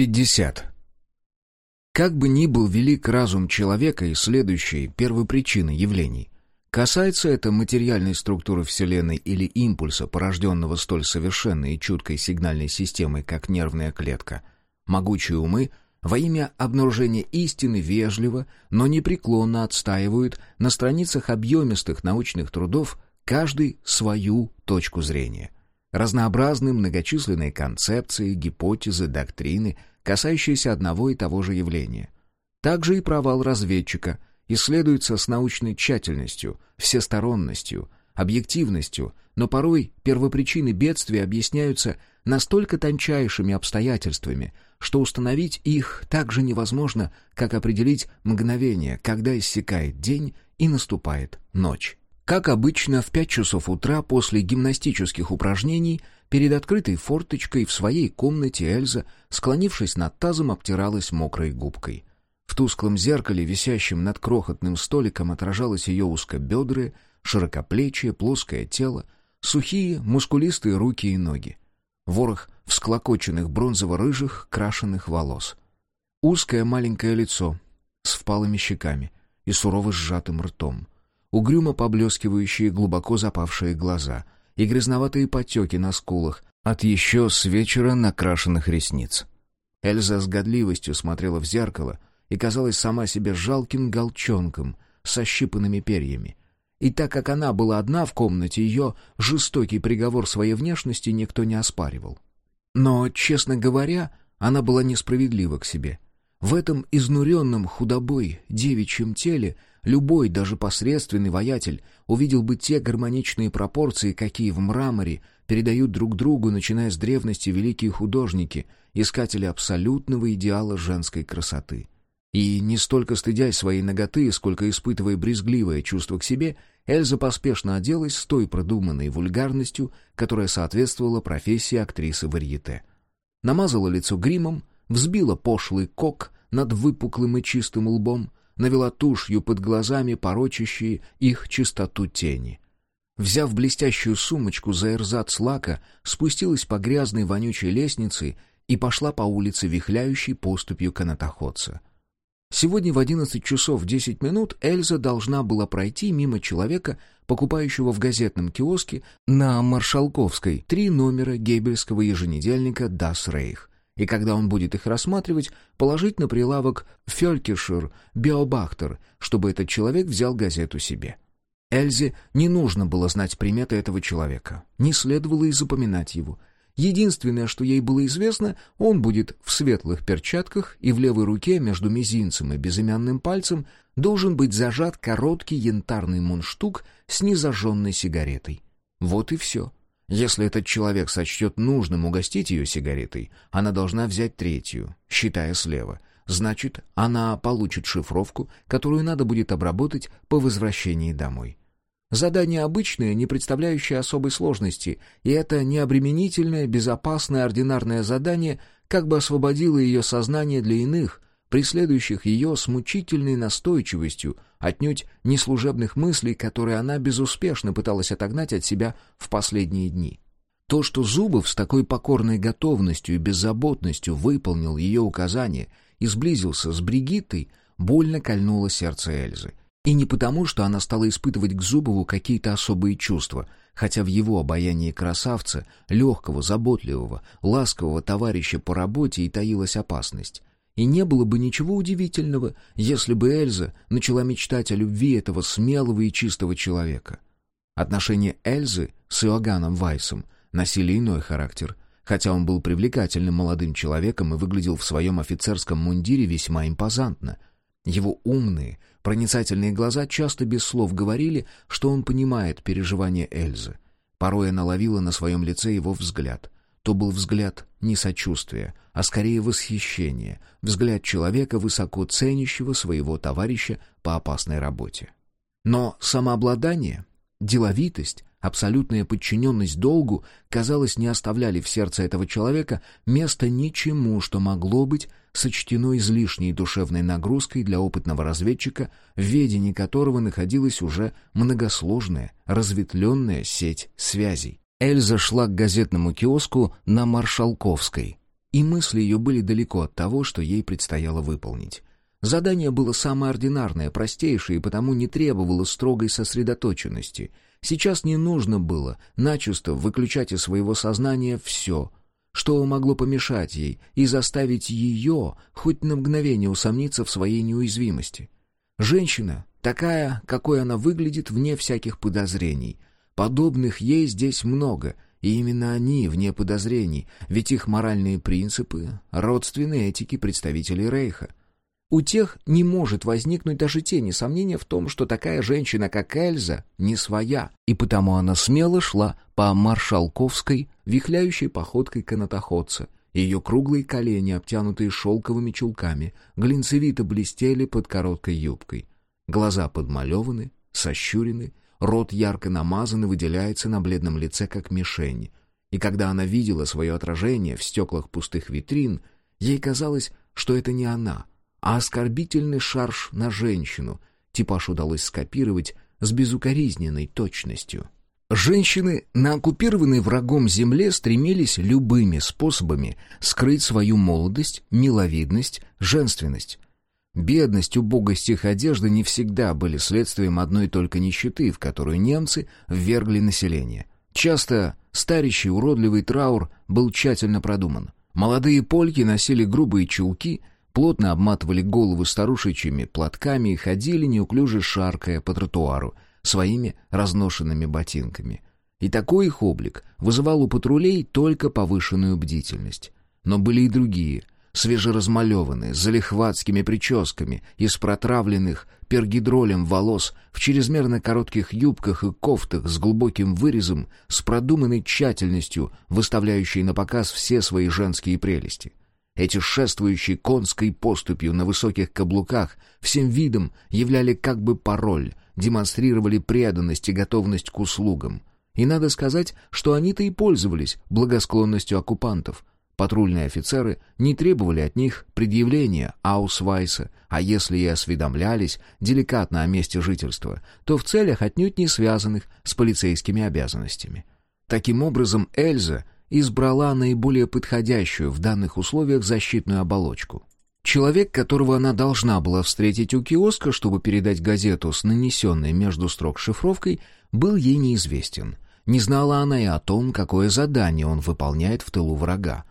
50. Как бы ни был велик разум человека и следующей первопричины явлений, касается это материальной структуры Вселенной или импульса, порожденного столь совершенной и чуткой сигнальной системой, как нервная клетка, могучие умы во имя обнаружения истины вежливо, но непреклонно отстаивают на страницах объемистых научных трудов каждый свою точку зрения – Разнообразны многочисленные концепции, гипотезы, доктрины, касающиеся одного и того же явления. Также и провал разведчика исследуется с научной тщательностью, всесторонностью, объективностью, но порой первопричины бедствия объясняются настолько тончайшими обстоятельствами, что установить их так же невозможно, как определить мгновение, когда иссякает день и наступает ночь. Как обычно, в пять часов утра после гимнастических упражнений перед открытой форточкой в своей комнате Эльза, склонившись над тазом, обтиралась мокрой губкой. В тусклом зеркале, висящем над крохотным столиком, отражалось ее узкобедрое, широкоплечие, плоское тело, сухие, мускулистые руки и ноги. Ворох всклокоченных бронзово-рыжих, крашеных волос. Узкое маленькое лицо с впалыми щеками и сурово сжатым ртом — угрюмо поблескивающие глубоко запавшие глаза и грязноватые потеки на скулах от еще с вечера накрашенных ресниц. Эльза с годливостью смотрела в зеркало и казалась сама себе жалким голчонком со щипанными перьями. И так как она была одна в комнате, ее жестокий приговор своей внешности никто не оспаривал. Но, честно говоря, она была несправедлива к себе. В этом изнуренном худобой девичьем теле Любой, даже посредственный воятель, увидел бы те гармоничные пропорции, какие в мраморе передают друг другу, начиная с древности, великие художники, искатели абсолютного идеала женской красоты. И не столько стыдясь своей ноготы, сколько испытывая брезгливое чувство к себе, Эльза поспешно оделась с той продуманной вульгарностью, которая соответствовала профессии актрисы варьете. Намазала лицо гримом, взбила пошлый кок над выпуклым и чистым лбом, навела тушью под глазами порочащие их чистоту тени. Взяв блестящую сумочку за эрзац лака, спустилась по грязной вонючей лестнице и пошла по улице, вихляющей поступью канатоходца. Сегодня в одиннадцать часов десять минут Эльза должна была пройти мимо человека, покупающего в газетном киоске на Маршалковской три номера гебельского еженедельника «Das Reich» и когда он будет их рассматривать, положить на прилавок «Фелькишир», «Биобахтер», чтобы этот человек взял газету себе. Эльзе не нужно было знать приметы этого человека, не следовало и запоминать его. Единственное, что ей было известно, он будет в светлых перчатках и в левой руке между мизинцем и безымянным пальцем должен быть зажат короткий янтарный мундштук с незажженной сигаретой. Вот и все. Если этот человек сочтет нужным угостить ее сигаретой, она должна взять третью, считая слева. Значит, она получит шифровку, которую надо будет обработать по возвращении домой. Задание обычное, не представляющее особой сложности, и это необременительное, безопасное, ординарное задание как бы освободило ее сознание для иных, преследующих ее с мучительной настойчивостью, отнюдь не служебных мыслей, которые она безуспешно пыталась отогнать от себя в последние дни. То, что Зубов с такой покорной готовностью и беззаботностью выполнил ее указания и сблизился с Бригиттой, больно кольнуло сердце Эльзы. И не потому, что она стала испытывать к Зубову какие-то особые чувства, хотя в его обаянии красавца, легкого, заботливого, ласкового товарища по работе и таилась опасность. И не было бы ничего удивительного, если бы Эльза начала мечтать о любви этого смелого и чистого человека. Отношения Эльзы с Иоганном Вайсом носили иной характер, хотя он был привлекательным молодым человеком и выглядел в своем офицерском мундире весьма импозантно. Его умные, проницательные глаза часто без слов говорили, что он понимает переживания Эльзы. Порой она ловила на своем лице его взгляд — то был взгляд не сочувствия, а скорее восхищения, взгляд человека, высоко ценящего своего товарища по опасной работе. Но самообладание, деловитость, абсолютная подчиненность долгу, казалось, не оставляли в сердце этого человека места ничему, что могло быть сочтено излишней душевной нагрузкой для опытного разведчика, в ведении которого находилась уже многосложная, разветвленная сеть связей. Эльза шла к газетному киоску на Маршалковской. И мысли ее были далеко от того, что ей предстояло выполнить. Задание было самое ординарное, простейшее и потому не требовало строгой сосредоточенности. Сейчас не нужно было начисто выключать из своего сознания все, что могло помешать ей и заставить ее хоть на мгновение усомниться в своей неуязвимости. Женщина, такая, какой она выглядит, вне всяких подозрений. Подобных ей здесь много, и именно они вне подозрений, ведь их моральные принципы родственны этике представителей Рейха. У тех не может возникнуть даже тени сомнения в том, что такая женщина, как Эльза, не своя, и потому она смело шла по маршалковской, вихляющей походкой канатоходца. Ее круглые колени, обтянутые шелковыми чулками, глинцевито блестели под короткой юбкой. Глаза подмалеваны, сощурены, рот ярко намазан и выделяется на бледном лице, как мишень. И когда она видела свое отражение в стеклах пустых витрин, ей казалось, что это не она — а оскорбительный шарж на женщину. Типаж удалось скопировать с безукоризненной точностью. Женщины на оккупированной врагом земле стремились любыми способами скрыть свою молодость, миловидность, женственность. Бедность, убогость их одежды не всегда были следствием одной только нищеты, в которую немцы ввергли население. Часто старящий уродливый траур был тщательно продуман. Молодые польки носили грубые чулки, плотно обматывали головы старушечьими платками и ходили, неуклюже шаркая по тротуару, своими разношенными ботинками. И такой их облик вызывал у патрулей только повышенную бдительность. Но были и другие, свежеразмалеванные, с залихватскими прическами, из протравленных пергидролем волос, в чрезмерно коротких юбках и кофтах с глубоким вырезом, с продуманной тщательностью, выставляющие на показ все свои женские прелести. Эти шествующие конской поступью на высоких каблуках всем видом являли как бы пароль, демонстрировали преданность и готовность к услугам. И надо сказать, что они-то и пользовались благосклонностью оккупантов. Патрульные офицеры не требовали от них предъявления аусвайса, а если и осведомлялись деликатно о месте жительства, то в целях отнюдь не связанных с полицейскими обязанностями. Таким образом, Эльза избрала наиболее подходящую в данных условиях защитную оболочку. Человек, которого она должна была встретить у киоска, чтобы передать газету с нанесенной между строк шифровкой, был ей неизвестен. Не знала она и о том, какое задание он выполняет в тылу врага.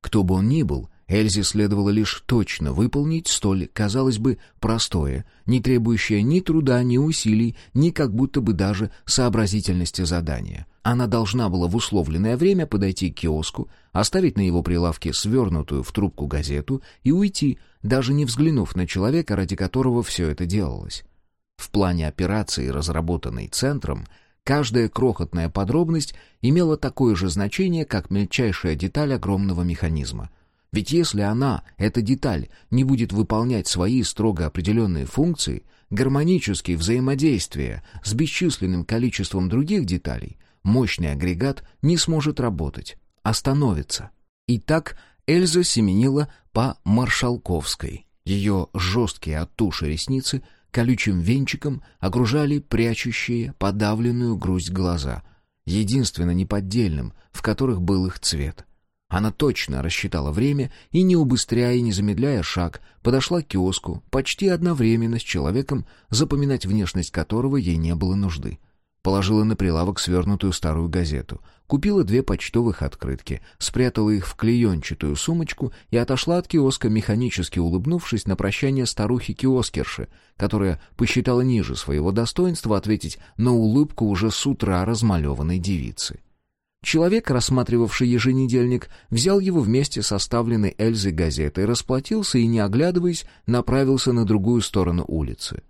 Кто бы он ни был, Эльзе следовало лишь точно выполнить столь, казалось бы, простое, не требующее ни труда, ни усилий, ни как будто бы даже сообразительности задания — она должна была в условленное время подойти к киоску, оставить на его прилавке свернутую в трубку газету и уйти, даже не взглянув на человека, ради которого все это делалось. В плане операции, разработанной центром, каждая крохотная подробность имела такое же значение, как мельчайшая деталь огромного механизма. Ведь если она, эта деталь, не будет выполнять свои строго определенные функции, гармонические взаимодействия с бесчисленным количеством других деталей, мощный агрегат не сможет работать, остановится. И так Эльза семенила по Маршалковской. Ее жесткие от туши ресницы колючим венчиком окружали прячущие подавленную грусть глаза, единственно неподдельным, в которых был их цвет. Она точно рассчитала время и, не убыстряя и не замедляя шаг, подошла к киоску почти одновременно с человеком, запоминать внешность которого ей не было нужды. Положила на прилавок свернутую старую газету. Купила две почтовых открытки, спрятала их в клеенчатую сумочку и отошла от киоска, механически улыбнувшись на прощание старухи-киоскерши, которая посчитала ниже своего достоинства ответить на улыбку уже с утра размалеванной девицы. Человек, рассматривавший еженедельник, взял его вместе с оставленной Эльзой газетой, расплатился и, не оглядываясь, направился на другую сторону улицы.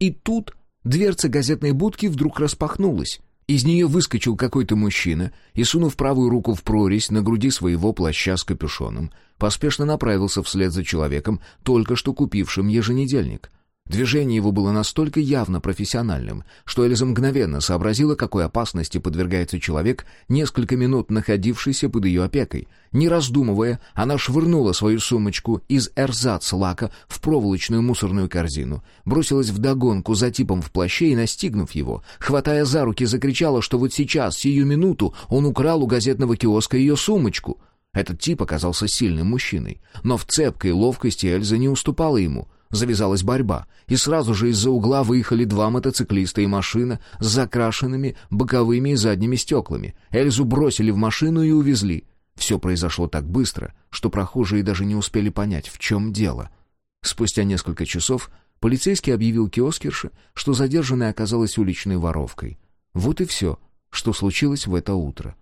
И тут Дверца газетной будки вдруг распахнулась. Из нее выскочил какой-то мужчина и, сунув правую руку в прорезь на груди своего плаща с капюшоном, поспешно направился вслед за человеком, только что купившим еженедельник. Движение его было настолько явно профессиональным, что Эльза мгновенно сообразила, какой опасности подвергается человек, несколько минут находившийся под ее опекой. Не раздумывая, она швырнула свою сумочку из эрзац-лака в проволочную мусорную корзину, бросилась вдогонку за типом в плаще и, настигнув его, хватая за руки, закричала, что вот сейчас, сию минуту, он украл у газетного киоска ее сумочку — Этот тип оказался сильным мужчиной, но в цепкой ловкости Эльза не уступала ему. Завязалась борьба, и сразу же из-за угла выехали два мотоциклиста и машина с закрашенными боковыми и задними стеклами. Эльзу бросили в машину и увезли. Все произошло так быстро, что прохожие даже не успели понять, в чем дело. Спустя несколько часов полицейский объявил киоскерше, что задержанная оказалась уличной воровкой. Вот и все, что случилось в это утро.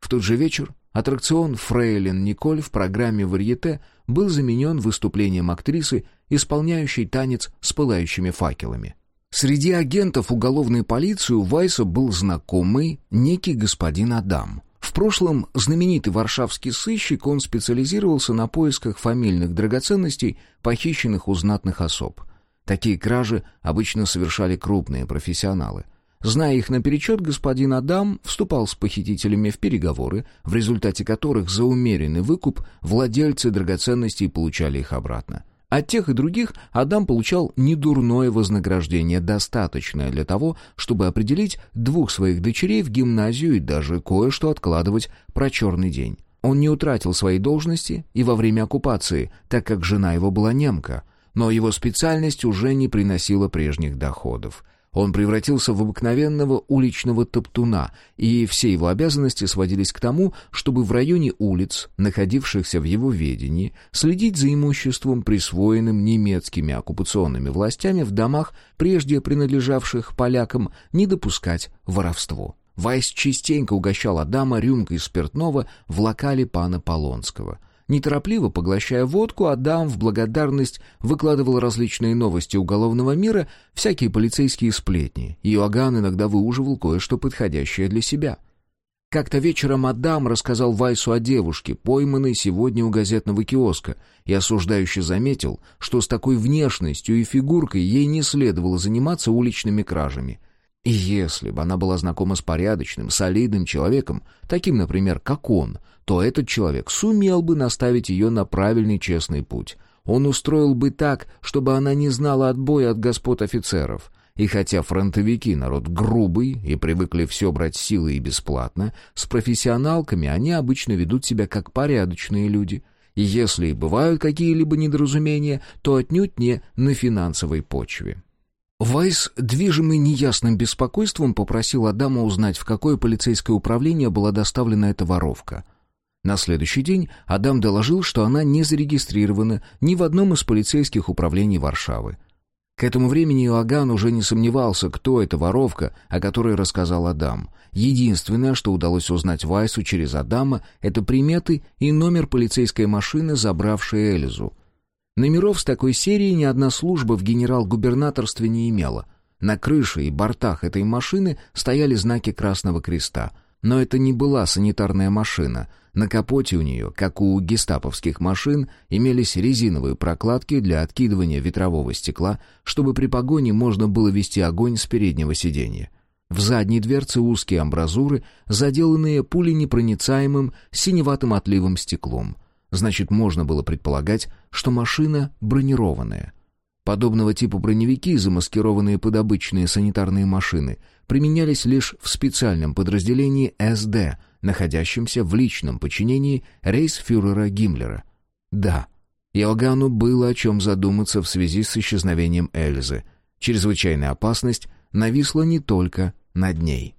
В тот же вечер Аттракцион «Фрейлин Николь» в программе «Варьете» был заменен выступлением актрисы, исполняющей танец с пылающими факелами. Среди агентов уголовной полиции у Вайса был знакомый некий господин Адам. В прошлом знаменитый варшавский сыщик, он специализировался на поисках фамильных драгоценностей, похищенных у знатных особ. Такие кражи обычно совершали крупные профессионалы – Зная их наперечет, господин Адам вступал с похитителями в переговоры, в результате которых за умеренный выкуп владельцы драгоценностей получали их обратно. От тех и других Адам получал недурное вознаграждение, достаточное для того, чтобы определить двух своих дочерей в гимназию и даже кое-что откладывать про черный день. Он не утратил своей должности и во время оккупации, так как жена его была немка, но его специальность уже не приносила прежних доходов – он превратился в обыкновенного уличного топтуна, и все его обязанности сводились к тому, чтобы в районе улиц, находившихся в его ведении, следить за имуществом, присвоенным немецкими оккупационными властями в домах, прежде принадлежавших полякам, не допускать воровство. Вайс частенько угощал Адама рюмкой спиртного в локале пана Полонского — Неторопливо поглощая водку, Адам в благодарность выкладывал различные новости уголовного мира, всякие полицейские сплетни. Иоганн иногда выуживал кое-что подходящее для себя. Как-то вечером Адам рассказал Вайсу о девушке, пойманной сегодня у газетного киоска, и осуждающе заметил, что с такой внешностью и фигуркой ей не следовало заниматься уличными кражами. И если бы она была знакома с порядочным, солидным человеком, таким, например, как он, то этот человек сумел бы наставить ее на правильный честный путь. Он устроил бы так, чтобы она не знала отбоя от господ офицеров. И хотя фронтовики народ грубый и привыкли все брать силой и бесплатно, с профессионалками они обычно ведут себя как порядочные люди. И если и бывают какие-либо недоразумения, то отнюдь не на финансовой почве. Вайс, движимый неясным беспокойством, попросил Адама узнать, в какое полицейское управление была доставлена эта воровка — на следующий день Адам доложил, что она не зарегистрирована ни в одном из полицейских управлений Варшавы. К этому времени Иоганн уже не сомневался, кто эта воровка, о которой рассказал Адам. Единственное, что удалось узнать Вайсу через Адама, это приметы и номер полицейской машины, забравшей Эльзу. Номеров с такой серии ни одна служба в генерал-губернаторстве не имела. На крыше и бортах этой машины стояли знаки Красного Креста. Но это не была санитарная машина — на капоте у нее, как у гестаповских машин, имелись резиновые прокладки для откидывания ветрового стекла, чтобы при погоне можно было вести огонь с переднего сиденья. В задней дверце узкие амбразуры, заделанные пуленепроницаемым синеватым отливом стеклом. Значит, можно было предполагать, что машина бронированная. Подобного типа броневики, замаскированные под обычные санитарные машины, применялись лишь в специальном подразделении СД, находящемся в личном подчинении рейсфюрера Гиммлера. Да, Иоганну было о чем задуматься в связи с исчезновением Эльзы. Чрезвычайная опасность нависла не только над ней.